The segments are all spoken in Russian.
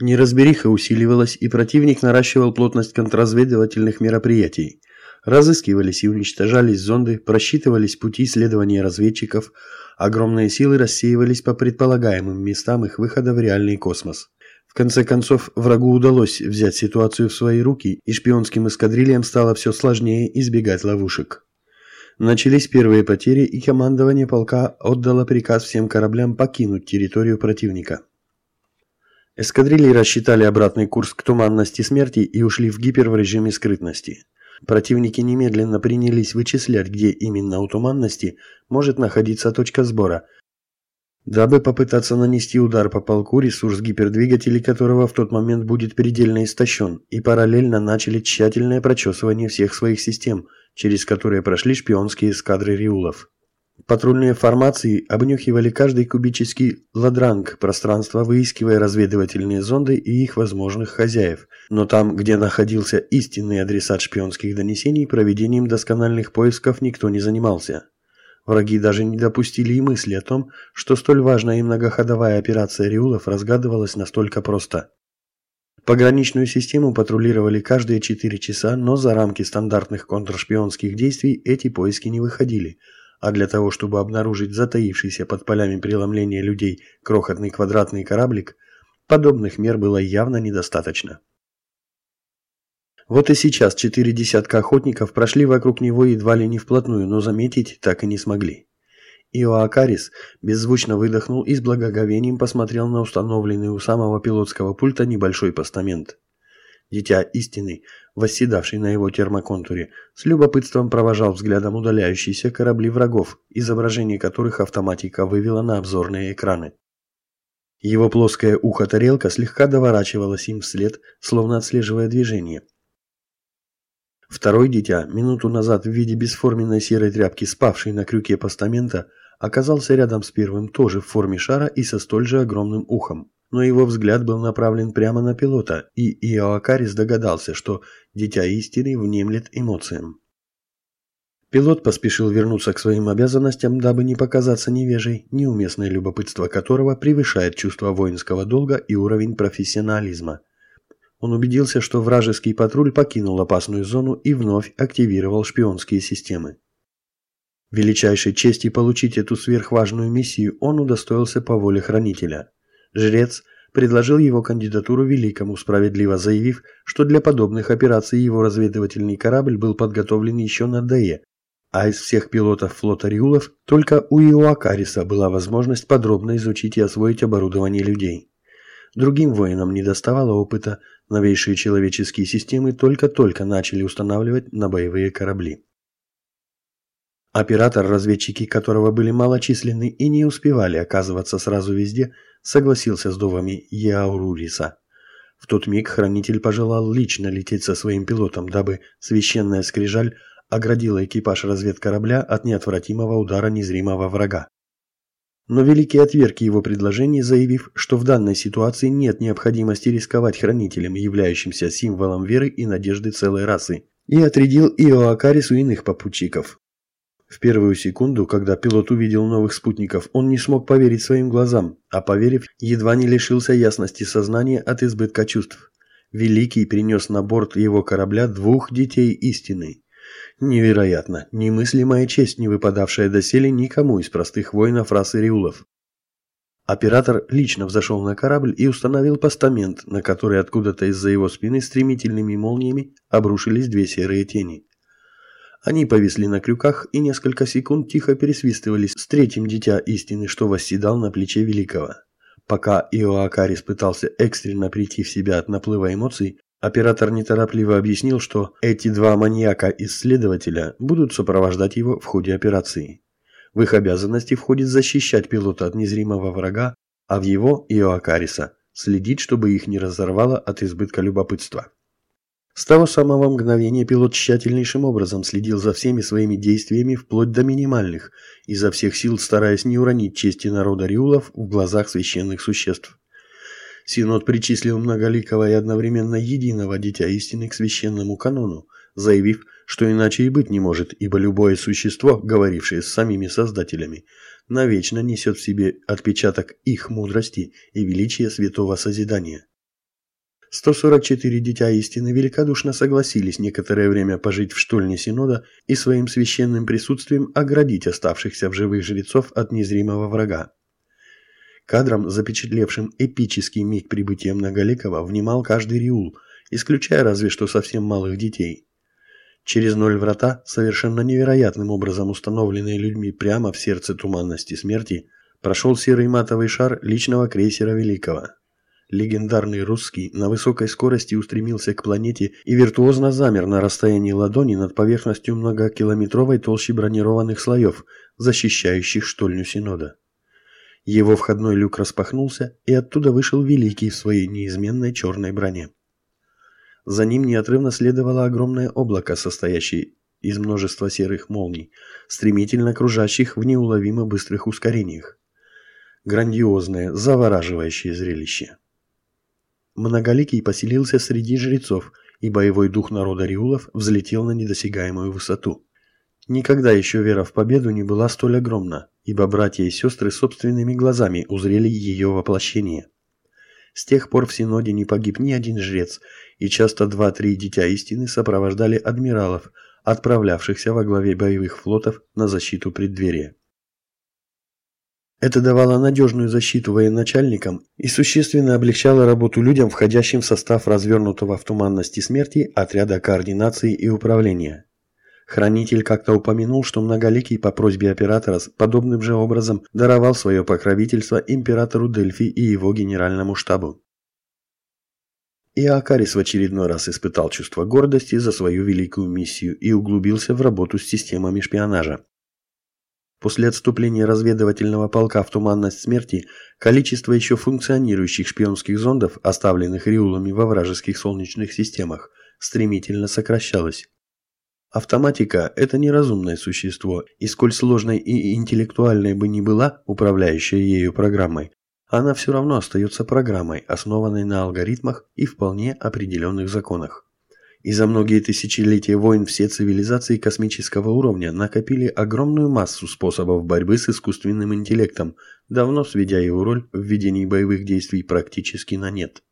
Неразбериха усиливалась, и противник наращивал плотность контрразведывательных мероприятий. Разыскивались и уничтожались зонды, просчитывались пути следования разведчиков, огромные силы рассеивались по предполагаемым местам их выхода в реальный космос. В конце концов, врагу удалось взять ситуацию в свои руки, и шпионским эскадрильям стало все сложнее избегать ловушек. Начались первые потери, и командование полка отдало приказ всем кораблям покинуть территорию противника. Эскадрильи рассчитали обратный курс к туманности смерти и ушли в гипер в режиме скрытности. Противники немедленно принялись вычислять, где именно у туманности может находиться точка сбора, дабы попытаться нанести удар по полку, ресурс гипердвигателей которого в тот момент будет предельно истощен, и параллельно начали тщательное прочесывание всех своих систем, через которые прошли шпионские эскадры Риулов. Патрульные формации обнюхивали каждый кубический ладранг пространства, выискивая разведывательные зонды и их возможных хозяев. Но там, где находился истинный адресат шпионских донесений, проведением доскональных поисков никто не занимался. Враги даже не допустили и мысли о том, что столь важная и многоходовая операция Риулов разгадывалась настолько просто. Пограничную систему патрулировали каждые 4 часа, но за рамки стандартных контршпионских действий эти поиски не выходили – а для того, чтобы обнаружить затаившийся под полями преломления людей крохотный квадратный кораблик, подобных мер было явно недостаточно. Вот и сейчас четыре десятка охотников прошли вокруг него едва ли не вплотную, но заметить так и не смогли. Иоакарис беззвучно выдохнул и с благоговением посмотрел на установленный у самого пилотского пульта небольшой постамент. Дитя истины, восседавший на его термоконтуре, с любопытством провожал взглядом удаляющиеся корабли врагов, изображение которых автоматика вывела на обзорные экраны. Его плоское ухо-тарелка слегка доворачивалась им вслед, словно отслеживая движение. Второй дитя, минуту назад в виде бесформенной серой тряпки, спавший на крюке постамента, оказался рядом с первым тоже в форме шара и со столь же огромным ухом но его взгляд был направлен прямо на пилота, и Иоакарис догадался, что дитя истины внемлет эмоциям. Пилот поспешил вернуться к своим обязанностям, дабы не показаться невежей, неуместное любопытство которого превышает чувство воинского долга и уровень профессионализма. Он убедился, что вражеский патруль покинул опасную зону и вновь активировал шпионские системы. Величайшей чести получить эту сверхважную миссию он удостоился по воле хранителя – Жрец предложил его кандидатуру Великому, справедливо заявив, что для подобных операций его разведывательный корабль был подготовлен еще на Дее, а из всех пилотов флота Риулов только у Иоакариса была возможность подробно изучить и освоить оборудование людей. Другим воинам не доставало опыта, новейшие человеческие системы только-только начали устанавливать на боевые корабли. Оператор, разведчики которого были малочисленны и не успевали оказываться сразу везде, согласился с довами Яуруриса. В тот миг хранитель пожелал лично лететь со своим пилотом, дабы священная скрижаль оградила экипаж разведкорабля от неотвратимого удара незримого врага. Но Великий отверг его предложение, заявив, что в данной ситуации нет необходимости рисковать хранителем, являющимся символом веры и надежды целой расы, и отрядил Иоакарису иных попутчиков. В первую секунду, когда пилот увидел новых спутников, он не смог поверить своим глазам, а поверив, едва не лишился ясности сознания от избытка чувств. Великий принес на борт его корабля двух детей истины. Невероятно, немыслимая честь, не выпадавшая доселе никому из простых воинов расы Риулов. Оператор лично взошел на корабль и установил постамент, на который откуда-то из-за его спины стремительными молниями обрушились две серые тени. Они повисли на крюках и несколько секунд тихо пересвистывались с третьим дитя истины, что восседал на плече великого. Пока Иоакарис пытался экстренно прийти в себя от наплыва эмоций, оператор неторопливо объяснил, что эти два маньяка-исследователя будут сопровождать его в ходе операции. В их обязанности входит защищать пилота от незримого врага, а в его, Иоакариса, следить, чтобы их не разорвало от избытка любопытства. С того самого мгновения пилот тщательнейшим образом следил за всеми своими действиями вплоть до минимальных, изо всех сил стараясь не уронить чести народа Риулов в глазах священных существ. Синод причислил многоликого и одновременно единого Дитя Истины к священному канону, заявив, что иначе и быть не может, ибо любое существо, говорившее с самими Создателями, навечно несет в себе отпечаток их мудрости и величия святого созидания. 144 дитя истины великодушно согласились некоторое время пожить в штольне Синода и своим священным присутствием оградить оставшихся в живых жрецов от незримого врага. Кадром, запечатлевшим эпический миг прибытия Многоликого, внимал каждый риул, исключая разве что совсем малых детей. Через ноль врата, совершенно невероятным образом установленные людьми прямо в сердце туманности смерти, прошел серый матовый шар личного крейсера Великого. Легендарный русский на высокой скорости устремился к планете и виртуозно замер на расстоянии ладони над поверхностью многокилометровой толщи бронированных слоев, защищающих штольню Синода. Его входной люк распахнулся, и оттуда вышел Великий в своей неизменной черной броне. За ним неотрывно следовало огромное облако, состоящее из множества серых молний, стремительно кружащих в неуловимо быстрых ускорениях. Грандиозное, завораживающее зрелище. Многоликий поселился среди жрецов, и боевой дух народа Риулов взлетел на недосягаемую высоту. Никогда еще вера в победу не была столь огромна, ибо братья и сестры собственными глазами узрели ее воплощение. С тех пор в Синоде не погиб ни один жрец, и часто два-три дитя истины сопровождали адмиралов, отправлявшихся во главе боевых флотов на защиту преддверия. Это давало надежную защиту военачальникам и существенно облегчало работу людям, входящим в состав развернутого в туманности смерти отряда координации и управления. Хранитель как-то упомянул, что Многоликий по просьбе оператора подобным же образом даровал свое покровительство императору Дельфи и его генеральному штабу. И Акарис в очередной раз испытал чувство гордости за свою великую миссию и углубился в работу с системами шпионажа. После отступления разведывательного полка в туманность смерти, количество еще функционирующих шпионских зондов, оставленных Риулами во вражеских солнечных системах, стремительно сокращалось. Автоматика – это неразумное существо, и сколь сложной и интеллектуальной бы ни была управляющая ею программой, она все равно остается программой, основанной на алгоритмах и вполне определенных законах. И за многие тысячелетия войн все цивилизации космического уровня накопили огромную массу способов борьбы с искусственным интеллектом, давно сведя его роль в ведении боевых действий практически на нет.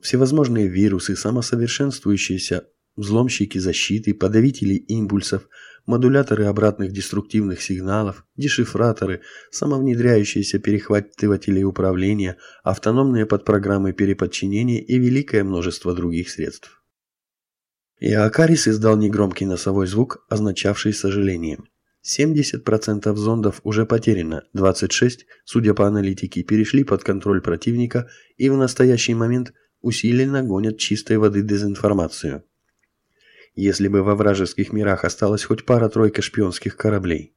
Всевозможные вирусы, самосовершенствующиеся взломщики защиты, подавители импульсов, модуляторы обратных деструктивных сигналов, дешифраторы, самовнедряющиеся перехватыватели управления, автономные подпрограммы переподчинения и великое множество других средств. И Акарис издал негромкий носовой звук, означавший сожаление. 70% зондов уже потеряно, 26, судя по аналитике, перешли под контроль противника и в настоящий момент усиленно гонят чистой воды дезинформацию если бы во вражеских мирах осталась хоть пара-тройка шпионских кораблей.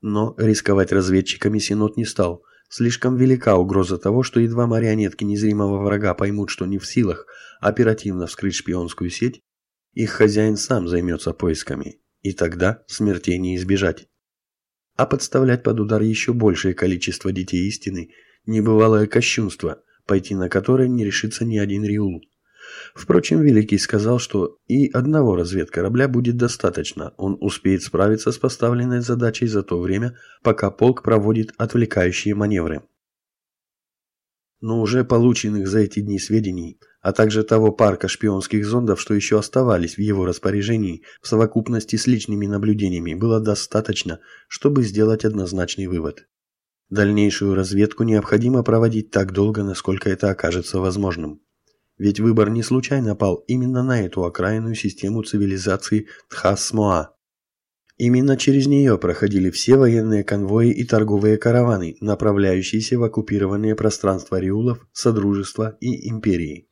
Но рисковать разведчиками Синод не стал. Слишком велика угроза того, что едва марионетки незримого врага поймут, что не в силах оперативно вскрыть шпионскую сеть, их хозяин сам займется поисками, и тогда смертей не избежать. А подставлять под удар еще большее количество детей истины – небывалое кощунство, пойти на которое не решится ни один Риул. Впрочем, Великий сказал, что и одного разведкорабля будет достаточно. Он успеет справиться с поставленной задачей за то время, пока полк проводит отвлекающие маневры. Но уже полученных за эти дни сведений, а также того парка шпионских зондов, что еще оставались в его распоряжении, в совокупности с личными наблюдениями, было достаточно, чтобы сделать однозначный вывод. Дальнейшую разведку необходимо проводить так долго, насколько это окажется возможным. Ведь выбор не случайно пал именно на эту окраинную систему цивилизации Тхасмоа. Именно через нее проходили все военные конвои и торговые караваны, направляющиеся в оккупированные пространства Риулов, Содружества и Империи.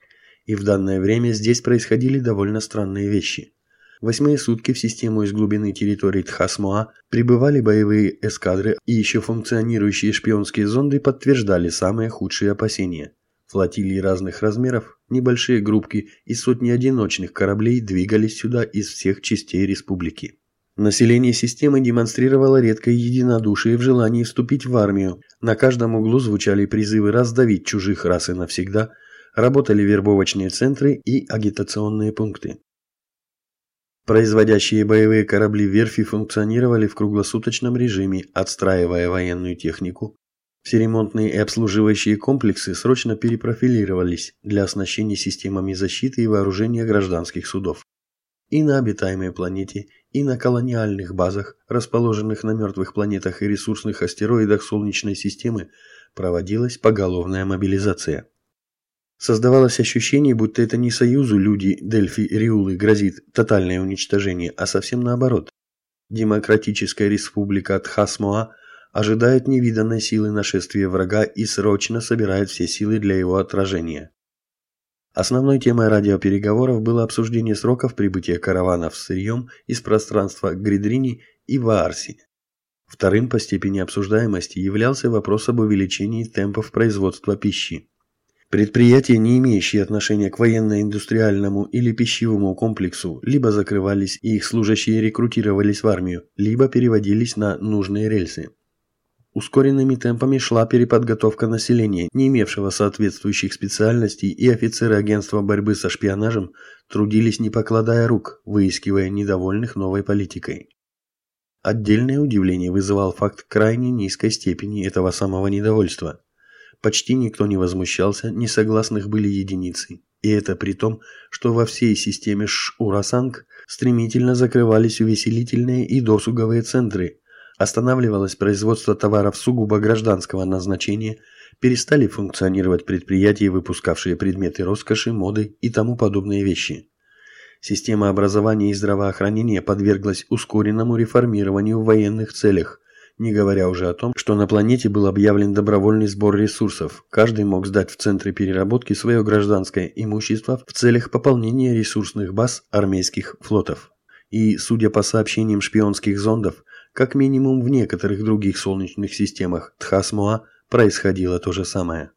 И в данное время здесь происходили довольно странные вещи. Восьмые сутки в систему из глубины территории Тхасмоа прибывали боевые эскадры и еще функционирующие шпионские зонды подтверждали самые худшие опасения – Флотилии разных размеров, небольшие группки и сотни одиночных кораблей двигались сюда из всех частей республики. Население системы демонстрировало редкое единодушие в желании вступить в армию. На каждом углу звучали призывы раздавить чужих раз и навсегда, работали вербовочные центры и агитационные пункты. Производящие боевые корабли верфи функционировали в круглосуточном режиме, отстраивая военную технику, Все ремонтные и обслуживающие комплексы срочно перепрофилировались для оснащения системами защиты и вооружения гражданских судов. И на обитаемой планете, и на колониальных базах, расположенных на мертвых планетах и ресурсных астероидах Солнечной системы, проводилась поголовная мобилизация. Создавалось ощущение, будто это не союзу люди, Дельфи, Риулы грозит тотальное уничтожение, а совсем наоборот. Демократическая республика Тхасмоа ожидает невиданной силы нашествия врага и срочно собирает все силы для его отражения. Основной темой радиопереговоров было обсуждение сроков прибытия караванов с сырьем из пространства Гридрини и Ваарси. Вторым по степени обсуждаемости являлся вопрос об увеличении темпов производства пищи. Предприятия, не имеющие отношения к военно-индустриальному или пищевому комплексу, либо закрывались и их служащие рекрутировались в армию, либо переводились на нужные рельсы. Ускоренными темпами шла переподготовка населения, не имевшего соответствующих специальностей, и офицеры агентства борьбы со шпионажем трудились не покладая рук, выискивая недовольных новой политикой. Отдельное удивление вызывал факт крайне низкой степени этого самого недовольства. Почти никто не возмущался, несогласных были единицы. И это при том, что во всей системе Ш-Урасанг стремительно закрывались увеселительные и досуговые центры, Останавливалось производство товаров сугубо гражданского назначения, перестали функционировать предприятия, выпускавшие предметы роскоши, моды и тому подобные вещи. Система образования и здравоохранения подверглась ускоренному реформированию в военных целях, не говоря уже о том, что на планете был объявлен добровольный сбор ресурсов. Каждый мог сдать в центры переработки свое гражданское имущество в целях пополнения ресурсных баз армейских флотов. И, судя по сообщениям шпионских зондов, как минимум в некоторых других солнечных системах Тхасмоа происходило то же самое.